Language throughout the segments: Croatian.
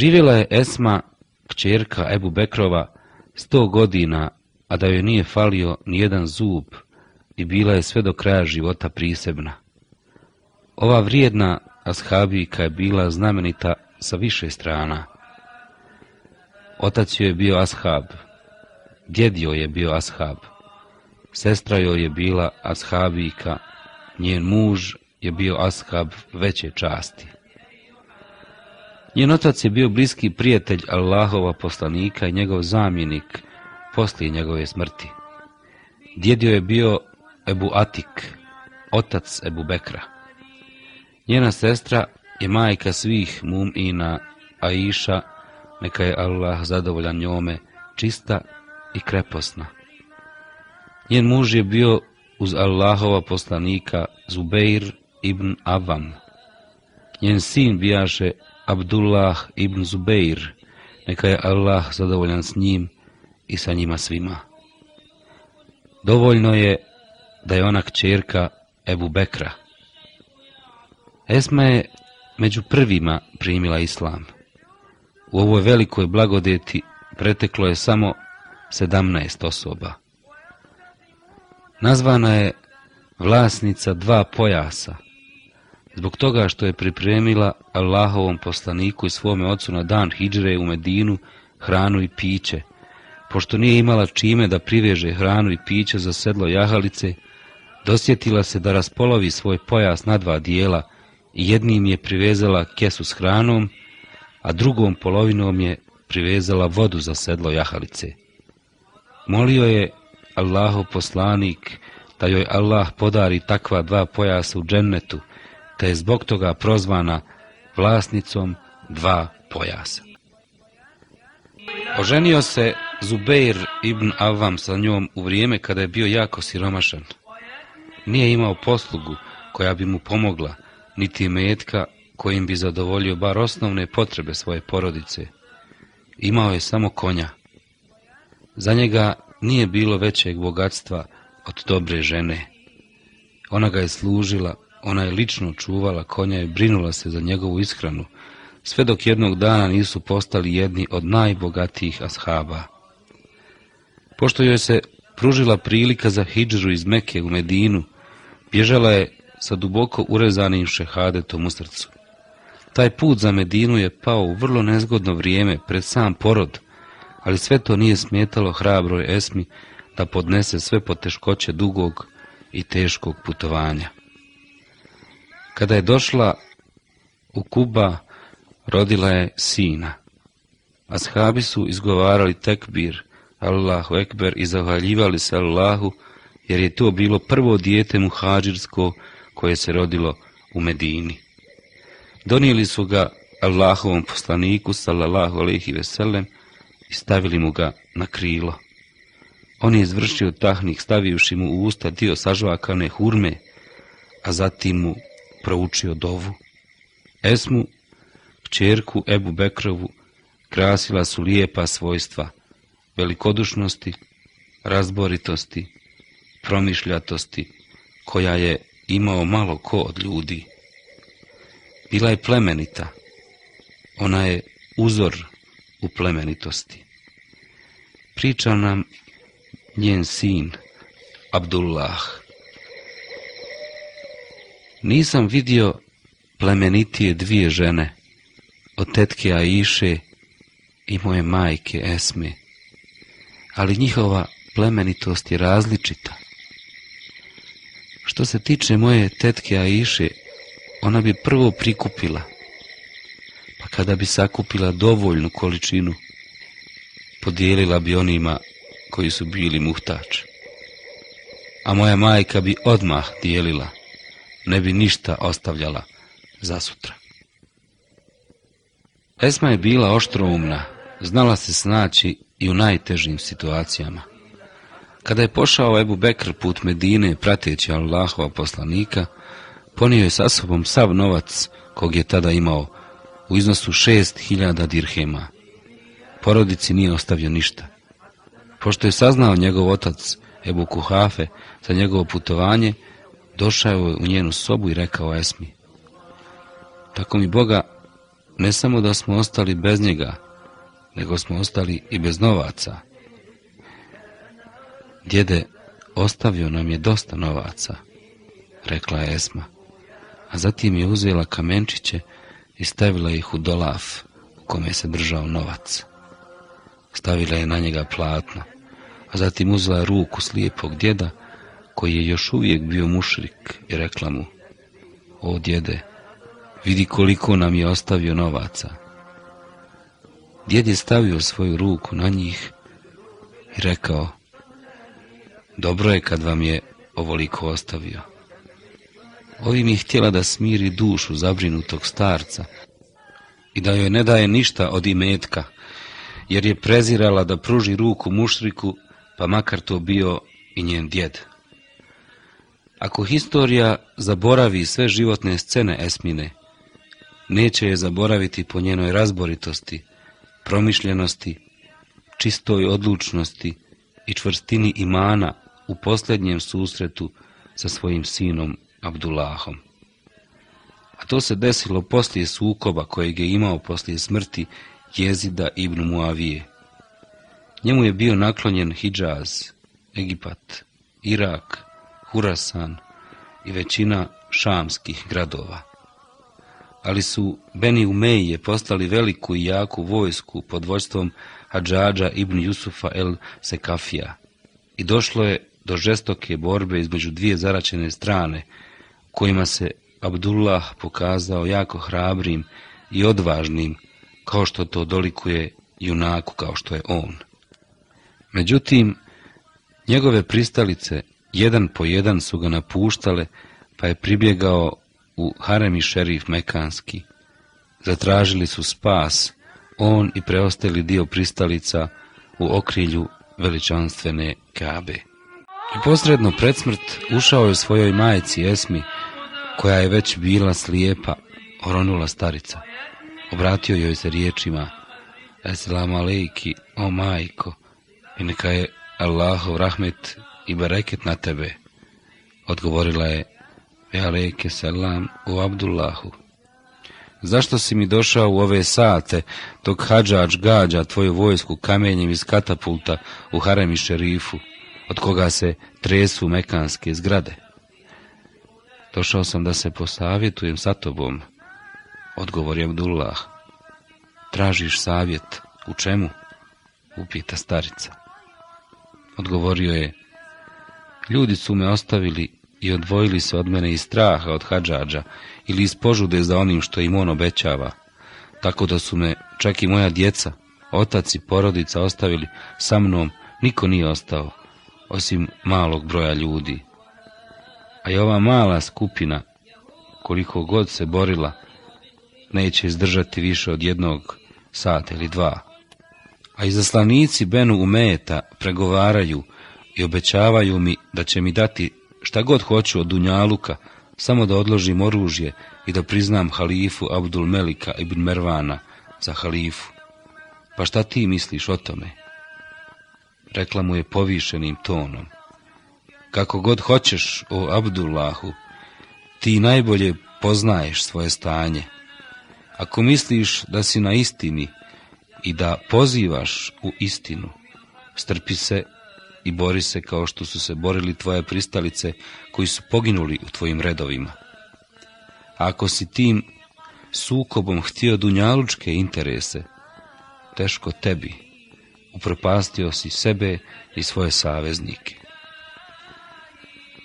Živjela je Esma, kćerka Ebu Bekrova, sto godina, a da joj nije falio ni jedan zub i bila je sve do kraja života prisebna. Ova vrijedna ashabijka je bila znamenita sa više strana. Otac joj je bio ashab, djed joj je bio ashab, sestra joj je bila ashabijka, njen muž je bio ashab veće časti. Njen otac je bio bliski prijatelj Allahova poslanika i njegov zamjenik poslije njegove smrti. Djedio je bio Ebu Atik, otac Ebu Bekra. Njena sestra je majka svih mumina, Aisha, neka je Allah zadovoljan njome, čista i kreposna. Njen muž je bio uz Allahova poslanika Zubeir ibn Avam. Njen sin bijaše Abdullah ibn Zubeir, neka je Allah zadovoljan s njim i sa njima svima. Dovoljno je da je ona kćerka Ebu Bekra. Esma je među prvima primila islam. U ovoj velikoj blagodeti preteklo je samo sedamnaest osoba. Nazvana je vlasnica dva pojasa, zbog toga što je pripremila Allahovom poslaniku i svome ocu na dan hijđre u Medinu hranu i piće, pošto nije imala čime da priveže hranu i piće za sedlo jahalice, dosjetila se da raspolovi svoj pojas na dva dijela i jednim je privezala kesu s hranom, a drugom polovinom je privezala vodu za sedlo jahalice. Molio je Allahov poslanik da joj Allah podari takva dva pojasa u džennetu, te je zbog toga prozvana vlasnicom dva pojasa. Oženio se Zubeir ibn Avam sa njom u vrijeme kada je bio jako siromašan. Nije imao poslugu koja bi mu pomogla, niti metka kojim bi zadovoljio bar osnovne potrebe svoje porodice. Imao je samo konja. Za njega nije bilo većeg bogatstva od dobre žene. Ona ga je služila, ona je lično čuvala konja i brinula se za njegovu ishranu, sve dok jednog dana nisu postali jedni od najbogatijih ashaba. Pošto joj se pružila prilika za hidžru iz Meke u Medinu, bježala je sa duboko urezanim šehadetom u srcu. Taj put za Medinu je pao u vrlo nezgodno vrijeme pred sam porod, ali sve to nije smetalo hrabroj Esmi da podnese sve poteškoće dugog i teškog putovanja. Kada je došla u Kuba, rodila je sina. Ashabi su izgovarali tekbir, Allahu ekber i zahvaljivali se Allahu, jer je to bilo prvo dijete muhađirsko koje se rodilo u Medini. Donijeli su ga Allahovom poslaniku, sallallahu alaihi veselem, i stavili mu ga na krilo. On je izvršio tahnik stavivši mu u usta dio sažvakane hurme, a zatim mu proučio dovu. Esmu, kćerku Ebu Bekrovu, krasila su lijepa svojstva, velikodušnosti, razboritosti, promišljatosti, koja je imao malo ko od ljudi. Bila je plemenita, ona je uzor u plemenitosti. Priča nam njen sin, Abdullah. Nisam vidio plemenitije dvije žene, od tetke Aiše i moje majke Esme, ali njihova plemenitost je različita. Što se tiče moje tetke Aiše, ona bi prvo prikupila, pa kada bi sakupila dovoljnu količinu, podijelila bi onima koji su bili muhtač. A moja majka bi odmah dijelila, ne bi ništa ostavljala za sutra. Esma je bila oštroumna, znala se snaći i u najtežim situacijama. Kada je pošao Ebu Bekr put Medine prateći Allahova poslanika, ponio je sa sobom sav novac kog je tada imao u iznosu šest hiljada dirhema. Porodici nije ostavio ništa. Pošto je saznao njegov otac Ebu Kuhafe za njegovo putovanje, došao je u njenu sobu i rekao Esmi, tako mi Boga, ne samo da smo ostali bez njega, nego smo ostali i bez novaca. Djede, ostavio nam je dosta novaca, rekla je Esma, a zatim je uzela kamenčiće i stavila ih u dolaf u kome se držao novac. Stavila je na njega platno, a zatim uzela ruku slijepog djeda, koji je još uvijek bio mušrik i rekla mu, o djede, vidi koliko nam je ostavio novaca. Djed je stavio svoju ruku na njih i rekao, dobro je kad vam je ovoliko ostavio. Ovim je htjela da smiri dušu zabrinutog starca i da joj ne daje ništa od imetka, jer je prezirala da pruži ruku mušriku, pa makar to bio i njen djed. Ako historija zaboravi sve životne scene Esmine, neće je zaboraviti po njenoj razboritosti, promišljenosti, čistoj odlučnosti i čvrstini imana u posljednjem susretu sa svojim sinom Abdullahom. A to se desilo poslije sukoba kojeg je imao poslije smrti Jezida ibn Muavije. Njemu je bio naklonjen Hidžaz, Egipat, Irak, Hurasan i većina šamskih gradova. Ali su Beni Umeije postali veliku i jaku vojsku pod vodstvom Hadžađa ibn Jusufa el Sekafija i došlo je do žestoke borbe između dvije zaračene strane, kojima se Abdullah pokazao jako hrabrim i odvažnim, kao što to dolikuje junaku kao što je on. Međutim, njegove pristalice jedan po jedan su ga napuštale, pa je pribjegao u haremi šerif Mekanski. Zatražili su spas, on i preostali dio pristalica u okrilju veličanstvene Kabe. I posredno pred smrt ušao je svojoj majci Esmi, koja je već bila slijepa, oronula starica. Obratio joj se riječima, Eselamu alejki, o majko, i neka je Allahov rahmet i bereket na tebe. Odgovorila je, e alejke selam u Abdullahu. Zašto si mi došao u ove sate, dok hađač gađa tvoju vojsku kamenjem iz katapulta u haremi šerifu, od koga se tresu mekanske zgrade? Došao sam da se posavjetujem sa tobom, odgovor je Abdullah. Tražiš savjet, u čemu? upita starica. Odgovorio je, ljudi su me ostavili i odvojili se od mene iz straha od hađađa ili iz požude za onim što im on obećava, tako da su me čak i moja djeca, otac i porodica ostavili sa mnom, niko nije ostao, osim malog broja ljudi. A i ova mala skupina, koliko god se borila, neće izdržati više od jednog sata ili dva. A izaslanici Benu Umeta pregovaraju i obećavaju mi da će mi dati šta god hoću od Dunjaluka, samo da odložim oružje i da priznam halifu Abdul Melika ibn Mervana za halifu. Pa šta ti misliš o tome? Rekla mu je povišenim tonom. Kako god hoćeš, o Abdullahu, ti najbolje poznaješ svoje stanje. Ako misliš da si na istini i da pozivaš u istinu, strpi se i bori se kao što su se borili tvoje pristalice koji su poginuli u tvojim redovima. Ako si tim sukobom htio dunjalučke interese, teško tebi, upropastio si sebe i svoje saveznike.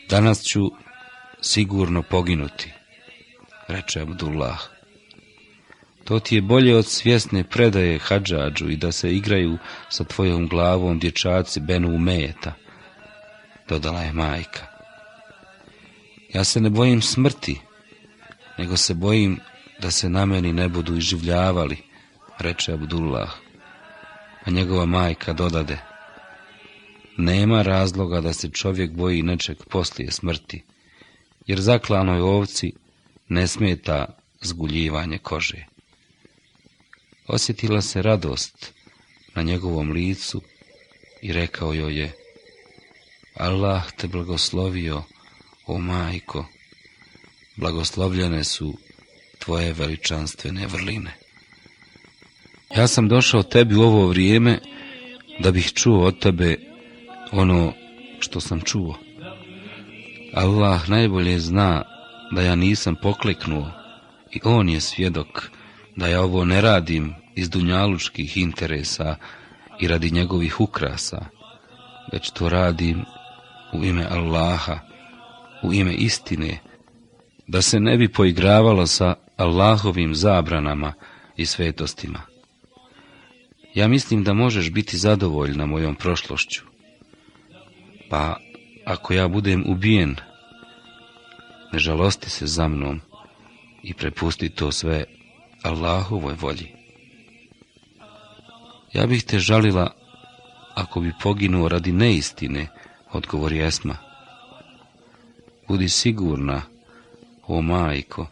Danas ću sigurno poginuti, reče Abdullah. To ti je bolje od svjesne predaje hađađu i da se igraju sa tvojom glavom dječaci Benu Umejeta, dodala je majka. Ja se ne bojim smrti, nego se bojim da se na meni ne budu iživljavali, reče Abdullah, a njegova majka dodade. Nema razloga da se čovjek boji nečeg poslije smrti, jer zaklanoj ovci ne smeta zguljivanje kože. Osjetila se radost na njegovom licu i rekao joj je, Allah te blagoslovio, o majko, blagoslovljene su tvoje veličanstvene vrline. Ja sam došao tebi u ovo vrijeme da bih čuo od tebe ono što sam čuo. Allah najbolje zna da ja nisam pokleknuo i on je svjedok da ja ovo ne radim iz dunjalučkih interesa i radi njegovih ukrasa, već to radim u ime Allaha, u ime istine, da se ne bi poigravalo sa Allahovim zabranama i svetostima. Ja mislim da možeš biti zadovoljna mojom prošlošću. Pa ako ja budem ubijen, ne žalosti se za mnom i prepusti to sve Allahovoj volji. Ja bih te žalila ako bi poginuo radi neistine, odgovori Esma. Budi sigurna, o majko,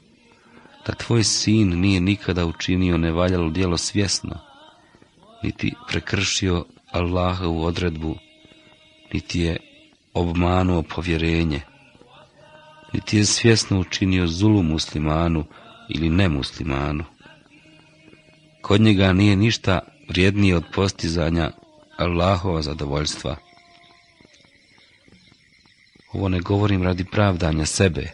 da tvoj sin nije nikada učinio nevaljalo djelo svjesno, niti prekršio Allahovu odredbu, niti je obmanuo povjerenje, niti je svjesno učinio zulu muslimanu ili nemuslimanu. Kod njega nije ništa vrijednije od postizanja Allahova zadovoljstva. Ovo ne govorim radi pravdanja sebe.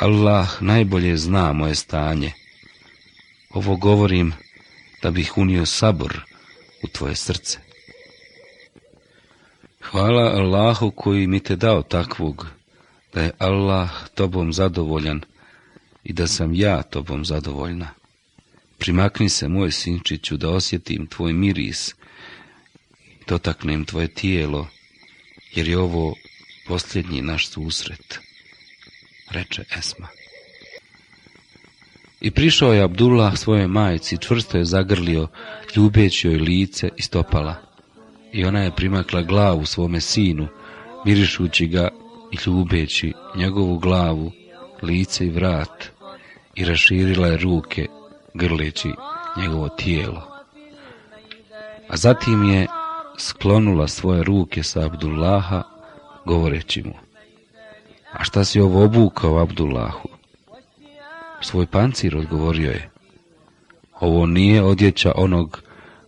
Allah najbolje zna moje stanje. Ovo govorim da bih unio sabor u tvoje srce. Hvala Allahu koji mi te dao takvog, da je Allah tobom zadovoljan i da sam ja tobom zadovoljna. Primakni se, moj sinčiću, da osjetim tvoj miris, dotaknem tvoje tijelo, jer je ovo posljednji naš susret, reče Esma. I prišao je Abdullah svoje majci, čvrsto je zagrlio, ljubeći joj lice i stopala. I ona je primakla glavu svome sinu, mirišući ga i ljubeći njegovu glavu, lice i vrat, i raširila je ruke, grleći njegovo tijelo. A zatim je sklonula svoje ruke sa Abdullaha, govoreći mu, a šta si ovo obukao Abdullahu? Svoj pancir odgovorio je, ovo nije odjeća onog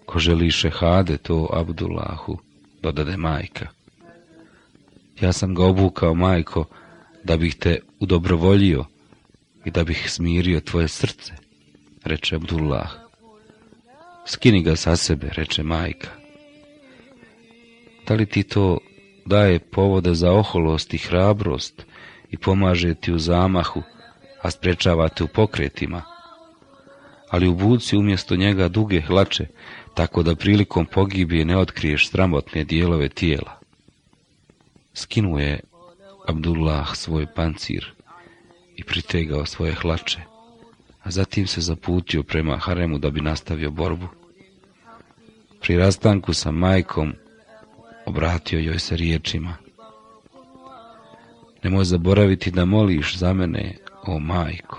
ko želi šehade to Abdullahu, dodade majka. Ja sam ga obukao, majko, da bih te udobrovoljio i da bih smirio tvoje srce, reče Abdullah. Skini ga sa sebe, reče majka. Da li ti to daje povode za oholost i hrabrost i pomaže ti u zamahu, a sprečava te u pokretima? Ali u buci umjesto njega duge hlače, tako da prilikom pogibije ne otkriješ sramotne dijelove tijela. Skinuo je Abdullah svoj pancir i pritegao svoje hlače, a zatim se zaputio prema haremu da bi nastavio borbu. Pri rastanku sa majkom obratio joj se riječima. Nemoj zaboraviti da moliš za mene, o majko.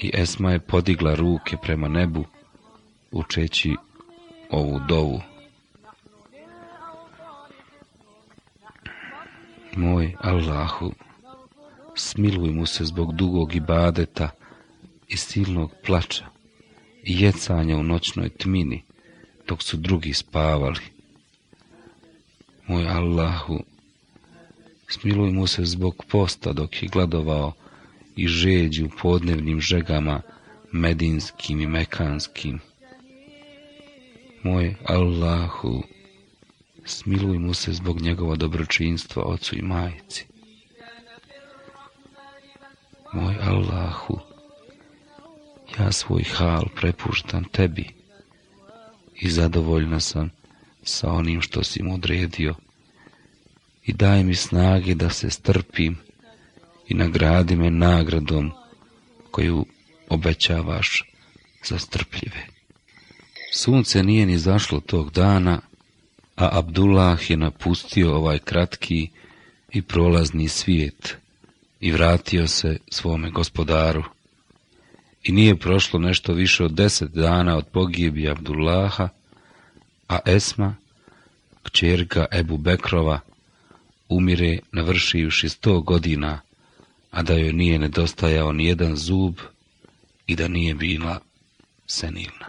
I Esma je podigla ruke prema nebu, učeći ovu dovu. Moj Allahu, smiluj mu se zbog dugog ibadeta i silnog plača i jecanja u noćnoj tmini, dok su drugi spavali. Moj Allahu, smiluj mu se zbog posta dok je gladovao i žeđi u podnevnim žegama medinskim i mekanskim. Moj Allahu, smiluj mu se zbog njegova dobročinstva ocu i majici. Moj Allahu, ja svoj hal prepuštam tebi i zadovoljna sam sa onim što si mu odredio i daj mi snage da se strpim i nagradi me nagradom koju obećavaš za strpljive. Sunce nije ni zašlo tog dana, a Abdullah je napustio ovaj kratki i prolazni svijet i vratio se svome gospodaru. I nije prošlo nešto više od deset dana od pogibi Abdullaha, a Esma, kćerka Ebu Bekrova, umire navršivši sto godina, a da joj nije nedostajao ni jedan zub i da nije bila senilna.